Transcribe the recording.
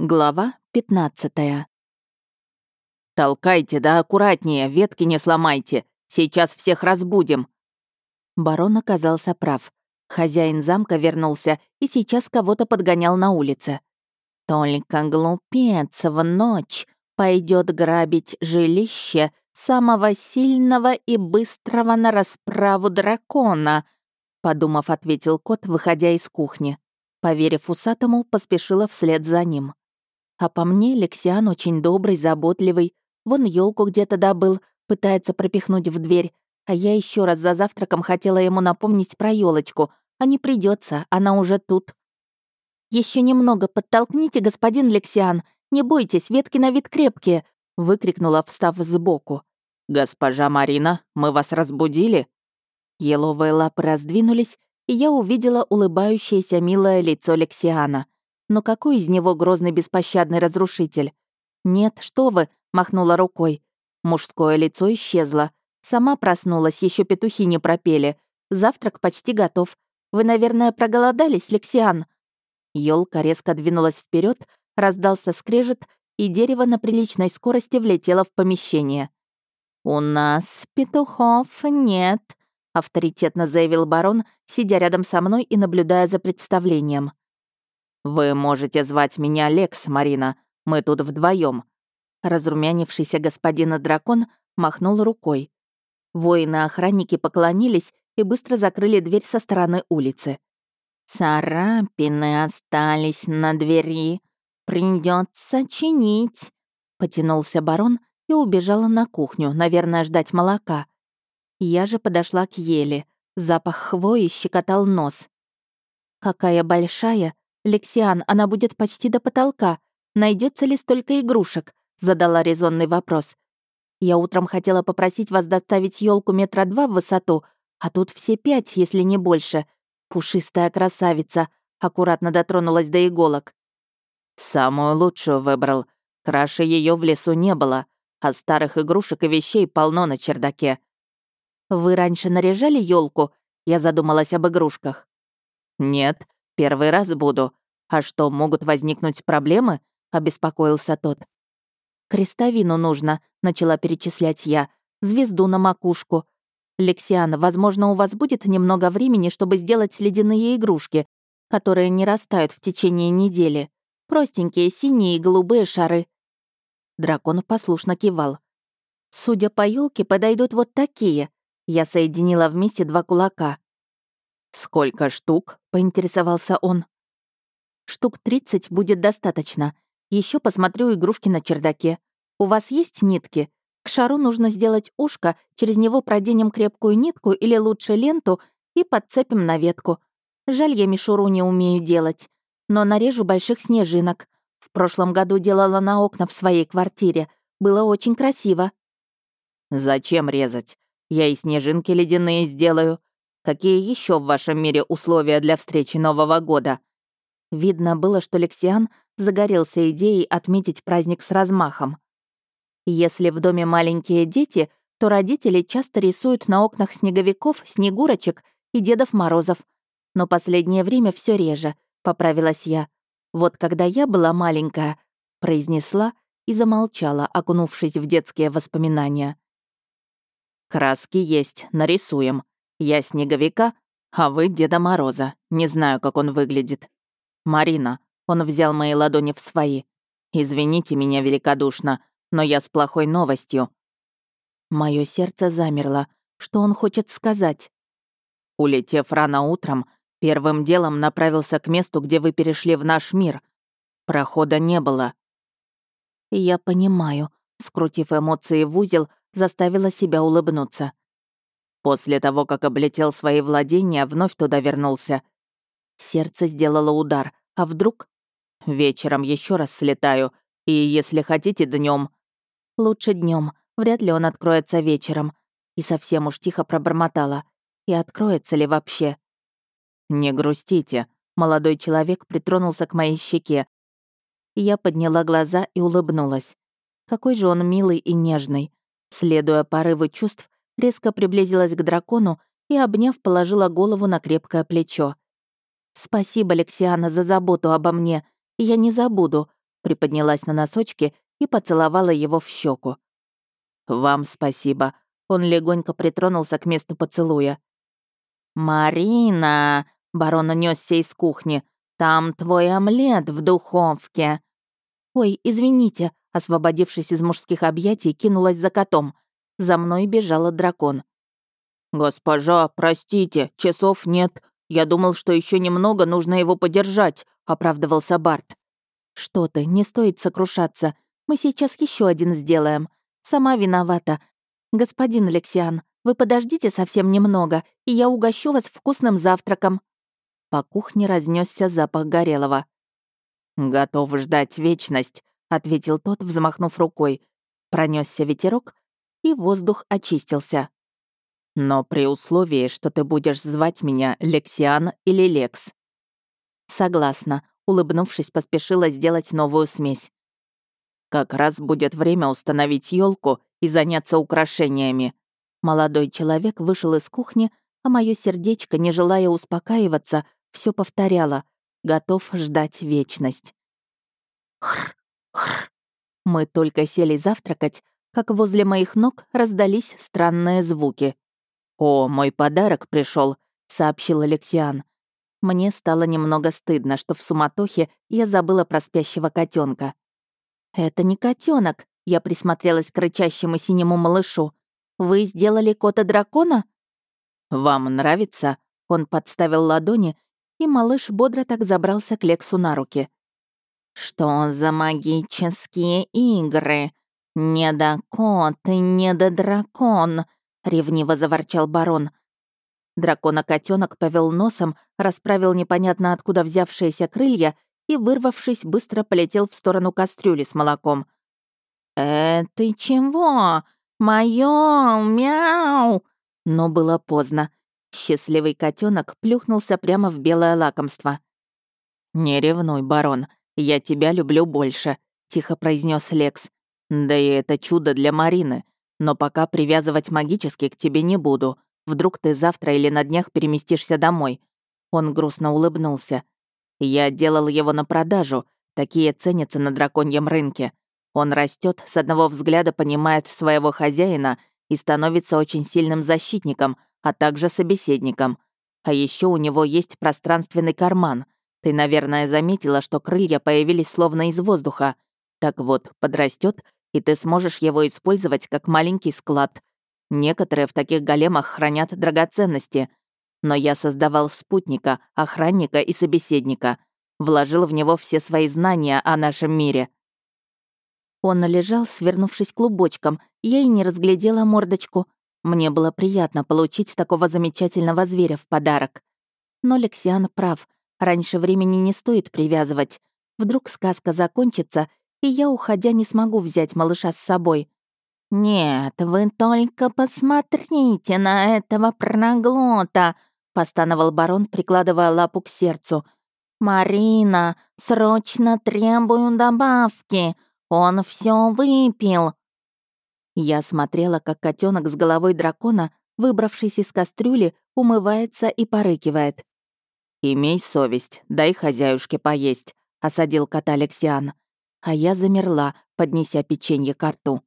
Глава 15 «Толкайте, да аккуратнее, ветки не сломайте. Сейчас всех разбудим». Барон оказался прав. Хозяин замка вернулся и сейчас кого-то подгонял на улице. «Только глупец в ночь пойдет грабить жилище самого сильного и быстрого на расправу дракона», подумав, ответил кот, выходя из кухни. Поверив усатому, поспешила вслед за ним. А по мне Лексиан очень добрый, заботливый. Вон елку где-то добыл, пытается пропихнуть в дверь. А я еще раз за завтраком хотела ему напомнить про елочку, а не придется, она уже тут. Еще немного подтолкните, господин Лексиан. Не бойтесь, ветки на вид крепкие, выкрикнула, встав сбоку. Госпожа Марина, мы вас разбудили? Еловые лапы раздвинулись, и я увидела улыбающееся милое лицо Лексиана — но какой из него грозный беспощадный разрушитель? «Нет, что вы!» — махнула рукой. Мужское лицо исчезло. Сама проснулась, еще петухи не пропели. Завтрак почти готов. Вы, наверное, проголодались, Лексиан?» Ёлка резко двинулась вперед, раздался скрежет, и дерево на приличной скорости влетело в помещение. «У нас петухов нет», — авторитетно заявил барон, сидя рядом со мной и наблюдая за представлением. «Вы можете звать меня Лекс, Марина. Мы тут вдвоем. Разрумянившийся господин-дракон махнул рукой. Воины-охранники поклонились и быстро закрыли дверь со стороны улицы. «Царапины остались на двери. Придется чинить», — потянулся барон и убежала на кухню, наверное, ждать молока. Я же подошла к еле. Запах хвои щекотал нос. «Какая большая!» «Лексиан, она будет почти до потолка. Найдется ли столько игрушек?» — задала резонный вопрос. «Я утром хотела попросить вас доставить елку метра два в высоту, а тут все пять, если не больше. Пушистая красавица!» — аккуратно дотронулась до иголок. «Самую лучшую выбрал. Краше ее в лесу не было, а старых игрушек и вещей полно на чердаке». «Вы раньше наряжали елку? Я задумалась об игрушках. «Нет, «Первый раз буду. А что, могут возникнуть проблемы?» — обеспокоился тот. «Крестовину нужно», — начала перечислять я. «Звезду на макушку». «Лексиан, возможно, у вас будет немного времени, чтобы сделать ледяные игрушки, которые не растают в течение недели. Простенькие синие и голубые шары». Дракон послушно кивал. «Судя по елке, подойдут вот такие». Я соединила вместе два кулака. «Сколько штук?» — поинтересовался он. «Штук тридцать будет достаточно. Еще посмотрю игрушки на чердаке. У вас есть нитки? К шару нужно сделать ушко, через него проденем крепкую нитку или лучше ленту и подцепим на ветку. Жаль, я мишуру не умею делать, но нарежу больших снежинок. В прошлом году делала на окна в своей квартире. Было очень красиво». «Зачем резать? Я и снежинки ледяные сделаю», какие еще в вашем мире условия для встречи Нового года?» Видно было, что Лексиан загорелся идеей отметить праздник с размахом. Если в доме маленькие дети, то родители часто рисуют на окнах снеговиков, снегурочек и Дедов Морозов. Но последнее время все реже, поправилась я. Вот когда я была маленькая, произнесла и замолчала, окунувшись в детские воспоминания. «Краски есть, нарисуем», я снеговика, а вы Деда Мороза. Не знаю, как он выглядит. Марина. Он взял мои ладони в свои. Извините меня великодушно, но я с плохой новостью. Мое сердце замерло. Что он хочет сказать? Улетев рано утром, первым делом направился к месту, где вы перешли в наш мир. Прохода не было. Я понимаю. Скрутив эмоции в узел, заставила себя улыбнуться. После того, как облетел свои владения, вновь туда вернулся. Сердце сделало удар. А вдруг? Вечером еще раз слетаю. И если хотите, днем. Лучше днем. Вряд ли он откроется вечером. И совсем уж тихо пробормотала. И откроется ли вообще? Не грустите. Молодой человек притронулся к моей щеке. Я подняла глаза и улыбнулась. Какой же он милый и нежный. Следуя порыву чувств, резко приблизилась к дракону и, обняв, положила голову на крепкое плечо. «Спасибо, Алексиана, за заботу обо мне. Я не забуду», — приподнялась на носочки и поцеловала его в щеку. «Вам спасибо», — он легонько притронулся к месту поцелуя. «Марина!» — барон унесся из кухни. «Там твой омлет в духовке!» «Ой, извините!» — освободившись из мужских объятий, кинулась за котом — за мной бежала дракон. «Госпожа, простите, часов нет. Я думал, что еще немного нужно его подержать», — оправдывался Барт. «Что ты, не стоит сокрушаться. Мы сейчас еще один сделаем. Сама виновата. Господин Алексиан, вы подождите совсем немного, и я угощу вас вкусным завтраком». По кухне разнесся запах горелого. «Готов ждать вечность», — ответил тот, взмахнув рукой. Пронесся ветерок, и воздух очистился. Но при условии, что ты будешь звать меня Лексиан или Лекс. Согласна, улыбнувшись, поспешила сделать новую смесь. Как раз будет время установить елку и заняться украшениями. Молодой человек вышел из кухни, а мое сердечко, не желая успокаиваться, все повторяло, готов ждать вечность. Хр, хр. Мы только сели завтракать, как возле моих ног раздались странные звуки. «О, мой подарок пришел, сообщил Алексиан. Мне стало немного стыдно, что в суматохе я забыла про спящего котенка. «Это не котенок, я присмотрелась к рычащему синему малышу. «Вы сделали кота-дракона?» «Вам нравится?» — он подставил ладони, и малыш бодро так забрался к Лексу на руки. «Что за магические игры?» Не «Недокон, ты недодракон!» — ревниво заворчал барон. Дракона-котенок повел носом, расправил непонятно откуда взявшиеся крылья и, вырвавшись, быстро полетел в сторону кастрюли с молоком. «Э, ты чего? Моё! Мяу!» Но было поздно. Счастливый котенок плюхнулся прямо в белое лакомство. «Не ревнуй, барон, я тебя люблю больше», — тихо произнес Лекс. Да и это чудо для Марины. Но пока привязывать магически к тебе не буду. Вдруг ты завтра или на днях переместишься домой». Он грустно улыбнулся. «Я делал его на продажу. Такие ценятся на драконьем рынке. Он растет, с одного взгляда понимает своего хозяина и становится очень сильным защитником, а также собеседником. А еще у него есть пространственный карман. Ты, наверное, заметила, что крылья появились словно из воздуха. Так вот, подрастет и ты сможешь его использовать как маленький склад. Некоторые в таких големах хранят драгоценности. Но я создавал спутника, охранника и собеседника. Вложил в него все свои знания о нашем мире». Он лежал, свернувшись клубочком, я и не разглядела мордочку. Мне было приятно получить такого замечательного зверя в подарок. Но Лексиан прав, раньше времени не стоит привязывать. Вдруг сказка закончится, и я, уходя, не смогу взять малыша с собой. «Нет, вы только посмотрите на этого пронаглота!» — постановал барон, прикладывая лапу к сердцу. «Марина, срочно требую добавки! Он все выпил!» Я смотрела, как котенок с головой дракона, выбравшись из кастрюли, умывается и порыкивает. «Имей совесть, дай хозяюшке поесть», — осадил кота Алексиан а я замерла, поднеся печенье к рту.